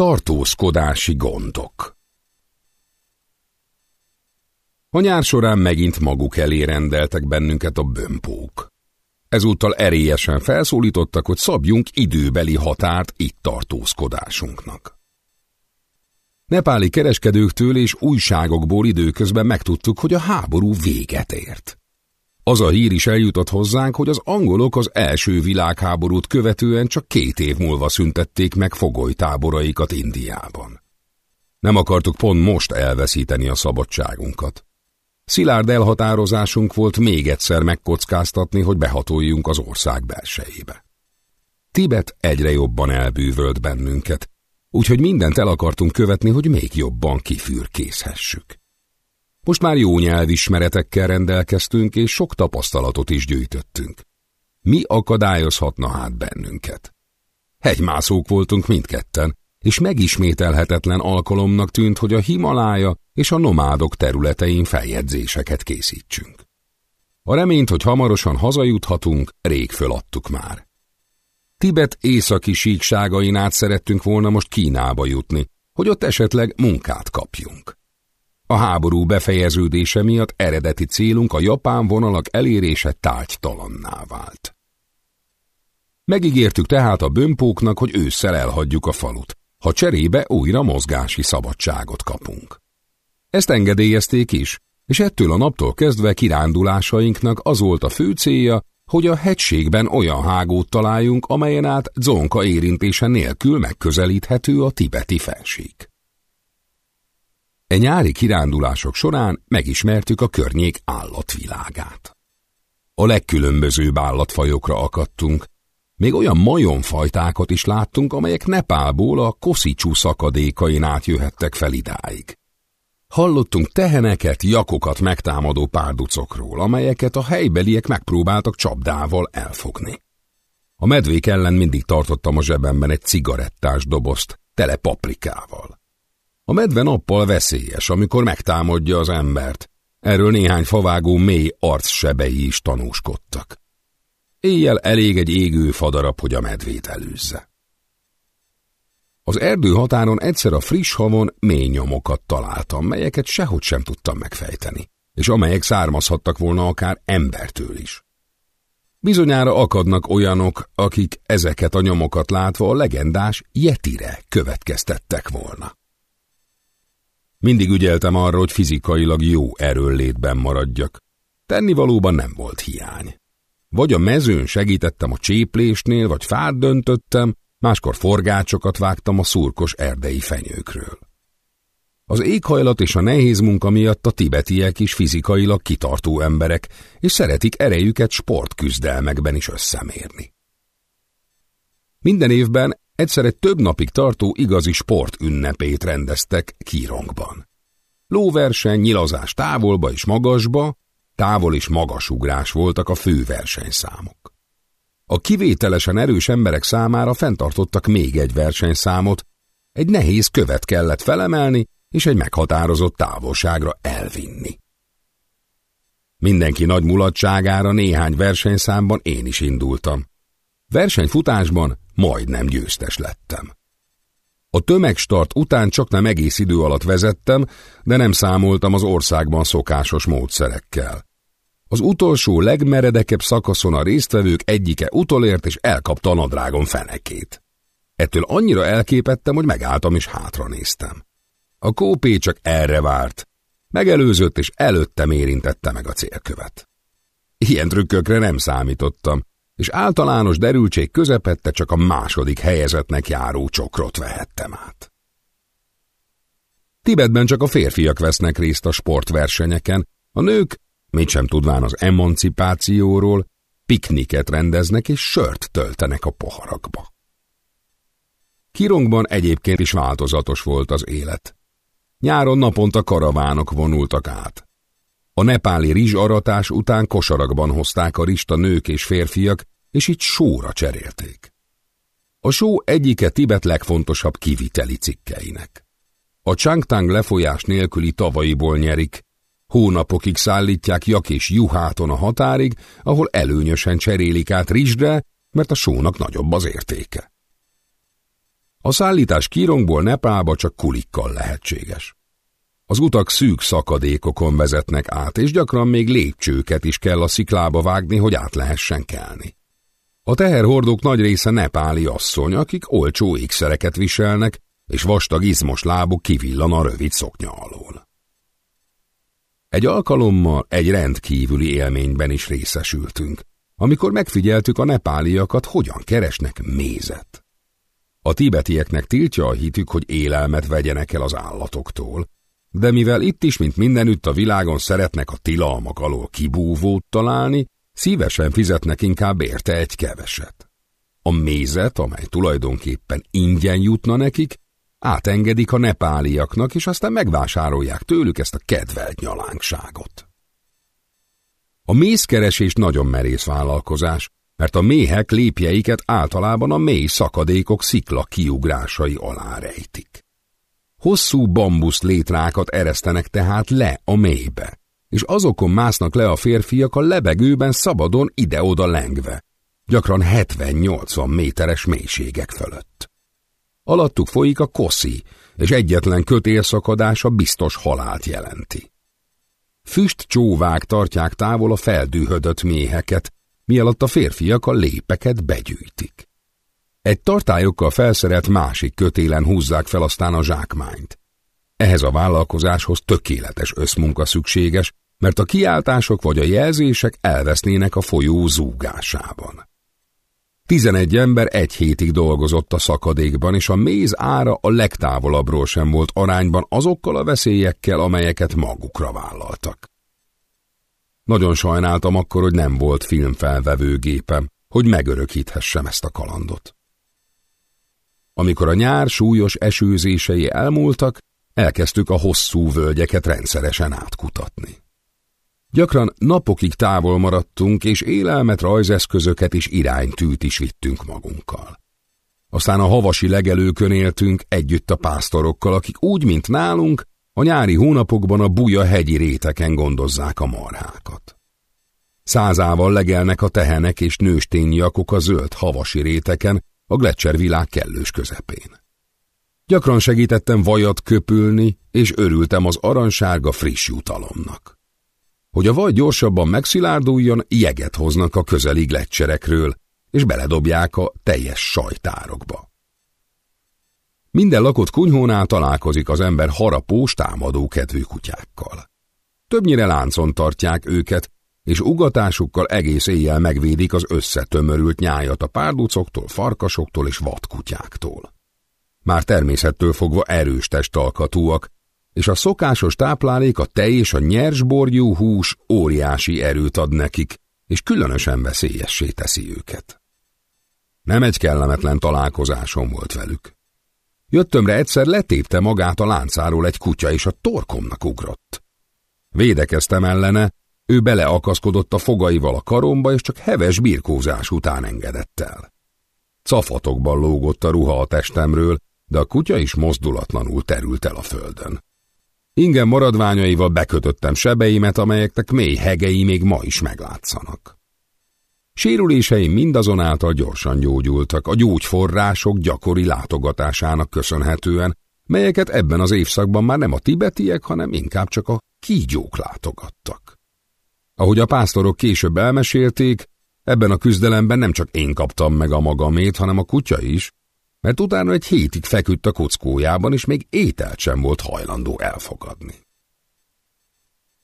Tartózkodási gondok A nyár során megint maguk elé rendeltek bennünket a bömpók. Ezúttal erélyesen felszólítottak, hogy szabjunk időbeli határt itt tartózkodásunknak. Nepáli kereskedőktől és újságokból időközben megtudtuk, hogy a háború véget ért. Az a hír is eljutott hozzánk, hogy az angolok az első világháborút követően csak két év múlva szüntették meg fogolytáboraikat Indiában. Nem akartuk pont most elveszíteni a szabadságunkat. Szilárd elhatározásunk volt még egyszer megkockáztatni, hogy behatoljunk az ország belsejébe. Tibet egyre jobban elbűvölt bennünket, úgyhogy mindent el akartunk követni, hogy még jobban kifürkészhessük. Most már jó nyelvismeretekkel rendelkeztünk, és sok tapasztalatot is gyűjtöttünk. Mi akadályozhatna hát bennünket? Hegymászók voltunk mindketten, és megismételhetetlen alkalomnak tűnt, hogy a Himalája és a nomádok területein feljegyzéseket készítsünk. A reményt, hogy hamarosan hazajuthatunk, rég föladtuk már. Tibet északi síkságain át szerettünk volna most Kínába jutni, hogy ott esetleg munkát kapjunk. A háború befejeződése miatt eredeti célunk a japán vonalak elérése tárgytalanná vált. Megígértük tehát a bömpóknak, hogy ősszel elhagyjuk a falut, ha cserébe újra mozgási szabadságot kapunk. Ezt engedélyezték is, és ettől a naptól kezdve kirándulásainknak az volt a fő célja, hogy a hegységben olyan hágót találjunk, amelyen át dzonka érintése nélkül megközelíthető a tibeti fenség. E nyári kirándulások során megismertük a környék állatvilágát. A legkülönbözőbb állatfajokra akadtunk, még olyan majomfajtákat is láttunk, amelyek Nepálból a Koszicsú szakadékain átjöhettek fel idáig. Hallottunk teheneket, jakokat megtámadó párducokról, amelyeket a helybeliek megpróbáltak csapdával elfogni. A medvék ellen mindig tartottam a zsebemben egy cigarettás dobozt, tele paprikával. A medve nappal veszélyes, amikor megtámadja az embert. Erről néhány favágó mély arcsebei is tanúskodtak. Éjjel elég egy égő fadarab, hogy a medvét előzze. Az erdő határon egyszer a friss havon mély nyomokat találtam, melyeket sehogy sem tudtam megfejteni, és amelyek származhattak volna akár embertől is. Bizonyára akadnak olyanok, akik ezeket a nyomokat látva a legendás Yetire következtettek volna. Mindig ügyeltem arra, hogy fizikailag jó erőllétben maradjak. Tennivalóban nem volt hiány. Vagy a mezőn segítettem a cséplésnél, vagy fát döntöttem, máskor forgácsokat vágtam a szurkos erdei fenyőkről. Az éghajlat és a nehéz munka miatt a tibetiek is fizikailag kitartó emberek, és szeretik erejüket sportküzdelmekben is összemérni. Minden évben egyszer egy több napig tartó igazi sport ünnepét rendeztek Kirongban. Lóverseny, nyilazás távolba és magasba, távol és magasugrás voltak a fő versenyszámok. A kivételesen erős emberek számára fenntartottak még egy versenyszámot, egy nehéz követ kellett felemelni, és egy meghatározott távolságra elvinni. Mindenki nagy mulatságára néhány versenyszámban én is indultam. Versenyfutásban majdnem győztes lettem. A tömegstart után csak nem egész idő alatt vezettem, de nem számoltam az országban szokásos módszerekkel. Az utolsó legmeredekebb szakaszon a résztvevők egyike utolért és elkapta a nadrágon fenekét. Ettől annyira elképettem, hogy megálltam és hátra néztem. A kópé csak erre várt. Megelőzött és előttem érintette meg a célkövet. Ilyen trükkökre nem számítottam, és általános derültség közepette csak a második helyezetnek járó csokrot vehettem át. Tibetben csak a férfiak vesznek részt a sportversenyeken, a nők Mit sem tudván az emancipációról, pikniket rendeznek és sört töltenek a poharakba. Kirongban egyébként is változatos volt az élet. Nyáron naponta karavánok vonultak át. A nepáli rizsaratás után kosarakban hozták a rista nők és férfiak, és így sóra cserélték. A só egyike Tibet legfontosabb kiviteli cikkeinek. A Changtang lefolyás nélküli tavaiból nyerik, Hónapokig szállítják jak és juháton a határig, ahol előnyösen cserélik át rizsre, mert a sónak nagyobb az értéke. A szállítás Kirongból Nepálba csak kulikkal lehetséges. Az utak szűk szakadékokon vezetnek át, és gyakran még lépcsőket is kell a sziklába vágni, hogy át lehessen kelni. A teherhordók nagy része nepáli asszony, akik olcsó ékszereket viselnek, és vastag izmos lábuk kivillan a rövid szoknya alól. Egy alkalommal egy rendkívüli élményben is részesültünk, amikor megfigyeltük a nepáliakat, hogyan keresnek mézet. A tibetieknek tiltja a hitük, hogy élelmet vegyenek el az állatoktól, de mivel itt is, mint mindenütt a világon szeretnek a tilalmak alól kibúvót találni, szívesen fizetnek inkább érte egy keveset. A mézet, amely tulajdonképpen ingyen jutna nekik, átengedik a nepáliaknak, és aztán megvásárolják tőlük ezt a kedvelt nyalánkságot. A mézkeresés nagyon merész vállalkozás, mert a méhek lépjeiket általában a mély szakadékok szikla kiugrásai alá rejtik. Hosszú bambusz létrákat eresztenek tehát le a mélybe, és azokon másznak le a férfiak a lebegőben szabadon ide-oda lengve, gyakran 70-80 méteres mélységek fölött. Alattuk folyik a koszi, és egyetlen kötélszakadása biztos halált jelenti. Füst csóvák tartják távol a feldűhödött méheket, mielőtt a férfiak a lépeket begyűjtik. Egy tartályokkal felszerelt másik kötélen húzzák fel aztán a zsákmányt. Ehhez a vállalkozáshoz tökéletes összmunka szükséges, mert a kiáltások vagy a jelzések elvesznének a folyó zúgásában. Tizenegy ember egy hétig dolgozott a szakadékban, és a méz ára a legtávolabbról sem volt arányban azokkal a veszélyekkel, amelyeket magukra vállaltak. Nagyon sajnáltam akkor, hogy nem volt filmfelvevőgépem, hogy megörökíthessem ezt a kalandot. Amikor a nyár súlyos esőzései elmúltak, elkezdtük a hosszú völgyeket rendszeresen átkutatni. Gyakran napokig távol maradtunk, és élelmet, rajzeszközöket és iránytűt is vittünk magunkkal. Aztán a havasi legelőkön éltünk együtt a pásztorokkal, akik úgy, mint nálunk, a nyári hónapokban a buja hegyi réteken gondozzák a marhákat. Százával legelnek a tehenek és nőstényjakok a zöld havasi réteken, a Gletscher világ kellős közepén. Gyakran segítettem vajat köpülni, és örültem az aranysárga friss jutalomnak. Hogy a vaj gyorsabban megszilárduljon, jeget hoznak a közeli gletcserekről, és beledobják a teljes sajtárokba. Minden lakott kunyhónál találkozik az ember harapós, támadó kedvű kutyákkal. Többnyire láncon tartják őket, és ugatásukkal egész éjjel megvédik az összetömörült nyájat a párducoktól, farkasoktól és vadkutyáktól. Már természettől fogva erős testalkatúak, és a szokásos táplálék, a tej és a nyersborjú hús óriási erőt ad nekik, és különösen veszélyessé teszi őket. Nem egy kellemetlen találkozásom volt velük. Jöttömre egyszer letépte magát a láncáról egy kutya, és a torkomnak ugrott. Védekeztem ellene, ő beleakaszkodott a fogaival a karomba, és csak heves birkózás után engedett el. Cafatokban lógott a ruha a testemről, de a kutya is mozdulatlanul terült el a földön. Ingen maradványaival bekötöttem sebeimet, amelyeknek mély hegei még ma is meglátszanak. Sérüléseim mindazonáltal gyorsan gyógyultak, a gyógyforrások gyakori látogatásának köszönhetően, melyeket ebben az évszakban már nem a tibetiek, hanem inkább csak a kígyók látogattak. Ahogy a pásztorok később elmesélték, ebben a küzdelemben nem csak én kaptam meg a magamét, hanem a kutya is, mert utána egy hétig feküdt a kockójában, és még ételt sem volt hajlandó elfogadni.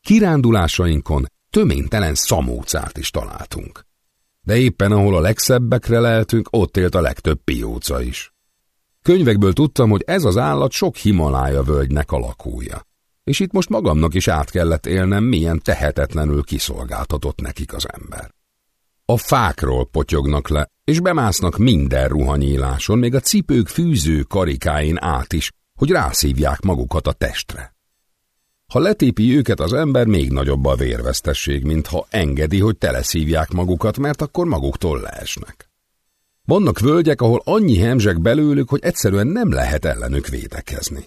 Kirándulásainkon töménytelen szamócát is találtunk. De éppen ahol a legszebbekre leltünk, ott élt a legtöbb pióca is. Könyvekből tudtam, hogy ez az állat sok Himalája völgynek a lakója. És itt most magamnak is át kellett élnem, milyen tehetetlenül kiszolgáltatott nekik az ember. A fákról potyognak le, és bemásznak minden ruhanyíláson, még a cipők fűző karikáin át is, hogy rászívják magukat a testre. Ha letépi őket az ember, még nagyobb a vérvesztesség, mint ha engedi, hogy teleszívják magukat, mert akkor maguktól leesnek. Vannak völgyek, ahol annyi hemzsek belőlük, hogy egyszerűen nem lehet ellenük védekezni.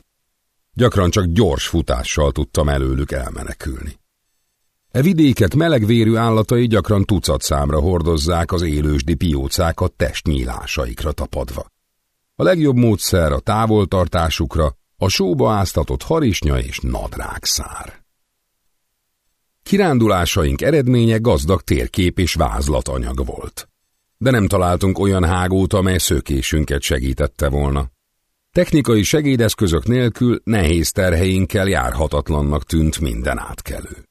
Gyakran csak gyors futással tudtam előlük elmenekülni. E vidékek melegvérű állatai gyakran tucat számra hordozzák az élősdi piócákat testnyílásaikra tapadva. A legjobb módszer a távoltartásukra a sóba áztatott harisnya és nadrágszár. Kirándulásaink eredménye gazdag térkép és vázlatanyag volt. De nem találtunk olyan hágót, amely szökésünket segítette volna. Technikai segédeszközök nélkül nehéz terheinkkel járhatatlannak tűnt minden átkelő.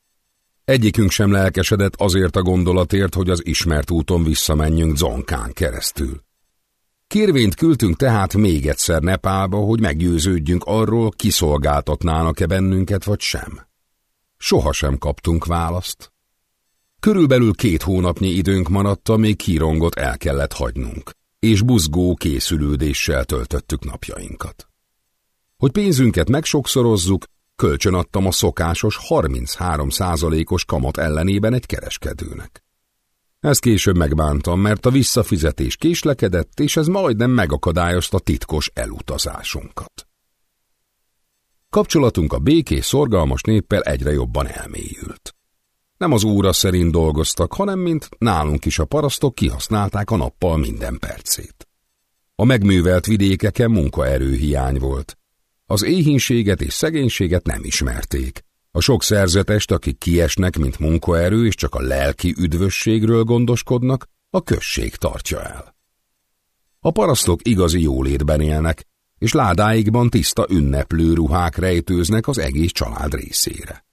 Egyikünk sem lelkesedett azért a gondolatért, hogy az ismert úton visszamenjünk Zonkán keresztül. Kérvényt küldtünk tehát még egyszer Nepálba, hogy meggyőződjünk arról, kiszolgáltatnának-e bennünket vagy sem. Sohasem kaptunk választ. Körülbelül két hónapnyi időnk maradt, amíg kírongot el kellett hagynunk, és buzgó készülődéssel töltöttük napjainkat. Hogy pénzünket megsokszorozzuk, kölcsön adtam a szokásos 33 os kamat ellenében egy kereskedőnek. Ezt később megbántam, mert a visszafizetés késlekedett, és ez majdnem megakadályozta titkos elutazásunkat. Kapcsolatunk a békés, szorgalmas néppel egyre jobban elmélyült. Nem az óra szerint dolgoztak, hanem mint nálunk is a parasztok kihasználták a nappal minden percét. A megművelt vidékeken munkaerőhiány volt. Az éhínséget és szegénységet nem ismerték. A sok szerzetest, akik kiesnek, mint munkaerő, és csak a lelki üdvösségről gondoskodnak, a község tartja el. A parasztok igazi jólétben élnek, és ládáikban tiszta ünneplő ruhák rejtőznek az egész család részére.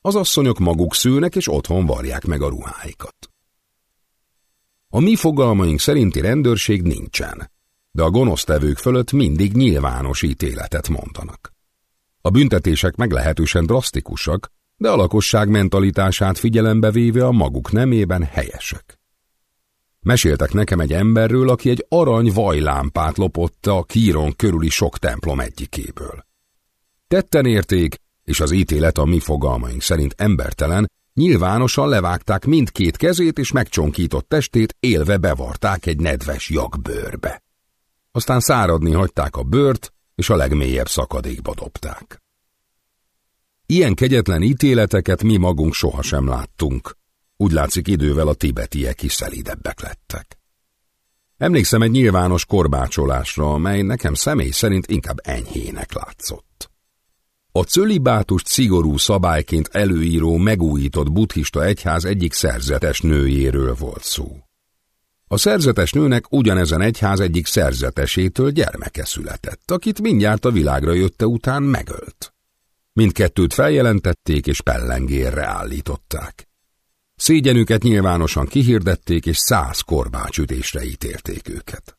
Az asszonyok maguk szőnek, és otthon varják meg a ruháikat. A mi fogalmaink szerinti rendőrség nincsen, de a gonosztevők fölött mindig nyilvános ítéletet mondanak. A büntetések meglehetősen drasztikusak, de a lakosság mentalitását figyelembe véve a maguk nemében helyesek. Meséltek nekem egy emberről, aki egy arany vajlámpát lopott a Kíron körüli sok templom egyikéből. Tetten érték, és az ítélet a mi fogalmaink szerint embertelen, nyilvánosan levágták mindkét kezét, és megcsonkított testét élve bevarták egy nedves jagbőrbe. Aztán száradni hagyták a bőrt, és a legmélyebb szakadékba dobták. Ilyen kegyetlen ítéleteket mi magunk sohasem láttunk. Úgy látszik idővel a tibetiek is szelidebbek lettek. Emlékszem egy nyilvános korbácsolásra, amely nekem személy szerint inkább enyhének látszott. A cölibátust szigorú szabályként előíró megújított buddhista egyház egyik szerzetes nőjéről volt szó. A szerzetes nőnek ugyanezen egyház egyik szerzetesétől gyermeke született, akit mindjárt a világra jötte után megölt. Mindkettőt feljelentették és pellengérre állították. Szégyenüket nyilvánosan kihirdették és száz korbácsütésre ítélték őket.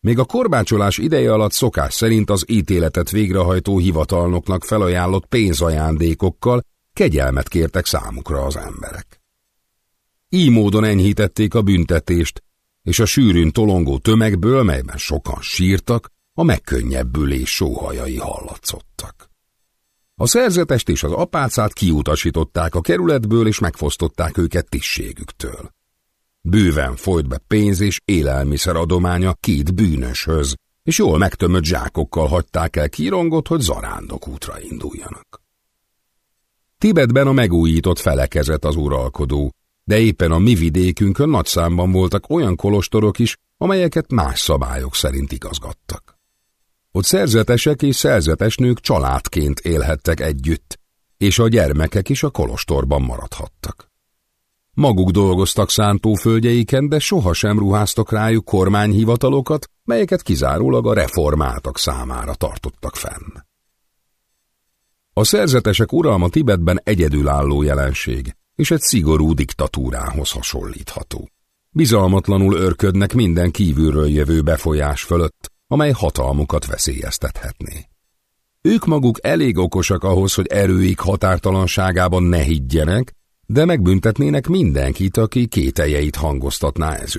Még a korbácsolás ideje alatt szokás szerint az ítéletet végrehajtó hivatalnoknak felajánlott pénzajándékokkal kegyelmet kértek számukra az emberek. Így módon enyhítették a büntetést, és a sűrűn tolongó tömegből, melyben sokan sírtak, a megkönnyebbülés sóhajai hallatszottak. A szerzetest és az apácát kiutasították a kerületből, és megfosztották őket tisztségüktől. Bőven folyt be pénz és élelmiszer adománya két bűnöshöz, és jól megtömött zsákokkal hagyták el kírongot, hogy zarándok útra induljanak. Tibetben a megújított felekezett az uralkodó, de éppen a mi vidékünkön nagy számban voltak olyan kolostorok is, amelyeket más szabályok szerint igazgattak. Ott szerzetesek és szerzetesnők családként élhettek együtt, és a gyermekek is a kolostorban maradhattak. Maguk dolgoztak szántóföldjeiken, de sohasem ruháztak rájuk kormányhivatalokat, melyeket kizárólag a reformáltak számára tartottak fenn. A szerzetesek uralma Tibetben egyedülálló jelenség, és egy szigorú diktatúrához hasonlítható. Bizalmatlanul örködnek minden kívülről jövő befolyás fölött, amely hatalmukat veszélyeztethetné. Ők maguk elég okosak ahhoz, hogy erőik határtalanságában ne higgyenek, de megbüntetnének mindenkit, aki kételjeit hangoztatná ez.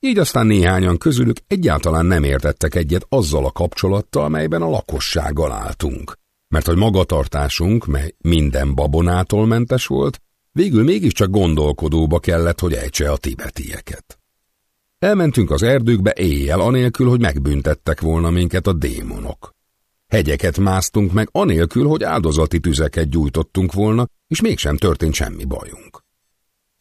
Így aztán néhányan közülük egyáltalán nem értettek egyet azzal a kapcsolattal, melyben a lakossággal álltunk, mert hogy magatartásunk, mely minden babonától mentes volt, Végül mégiscsak gondolkodóba kellett, hogy ejtse a tibetieket. Elmentünk az erdőkbe éjjel, anélkül, hogy megbüntettek volna minket a démonok. Hegyeket másztunk meg, anélkül, hogy áldozati tüzeket gyújtottunk volna, és mégsem történt semmi bajunk.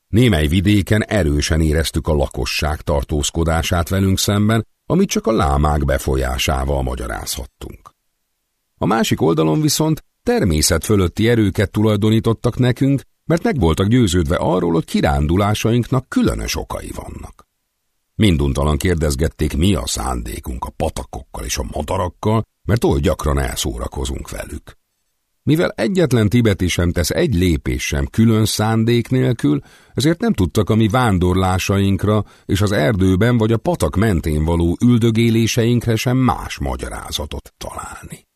Némely vidéken erősen éreztük a lakosság tartózkodását velünk szemben, amit csak a lámák befolyásával magyarázhattunk. A másik oldalon viszont természet fölötti erőket tulajdonítottak nekünk, mert meg voltak győződve arról, hogy kirándulásainknak különös okai vannak. Minduntalan kérdezgették, mi a szándékunk a patakokkal és a madarakkal, mert oly gyakran elszórakozunk velük. Mivel egyetlen tibeti sem tesz egy lépés sem külön szándék nélkül, ezért nem tudtak a mi vándorlásainkra és az erdőben vagy a patak mentén való üldögéléseinkre sem más magyarázatot találni.